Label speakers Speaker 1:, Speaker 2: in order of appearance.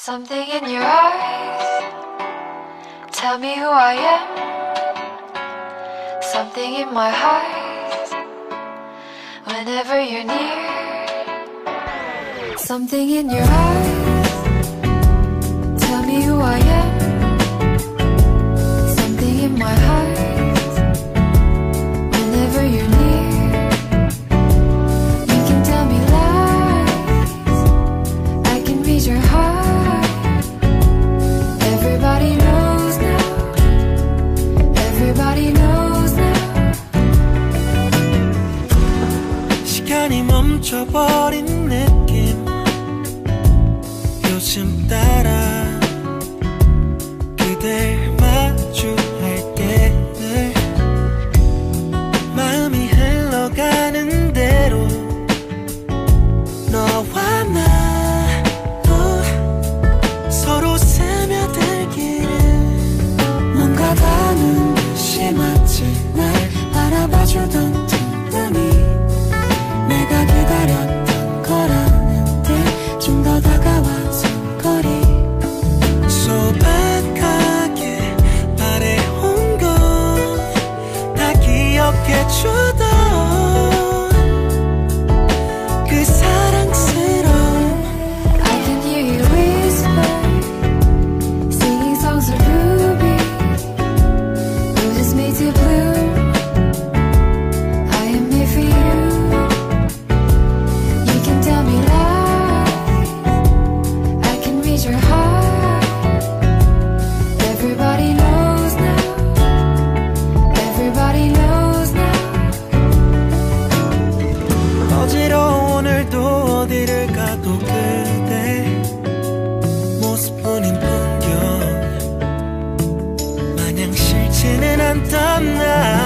Speaker 1: Something in your eyes. Tell me who I am. Something in my heart Whenever you're near. Something in your eyes.
Speaker 2: 시간이 멈춰버린 느낌. 요즘 따라 오늘도 어디를 가도 그대 모습뿐인 풍경. 마냥 싫지는 않단 나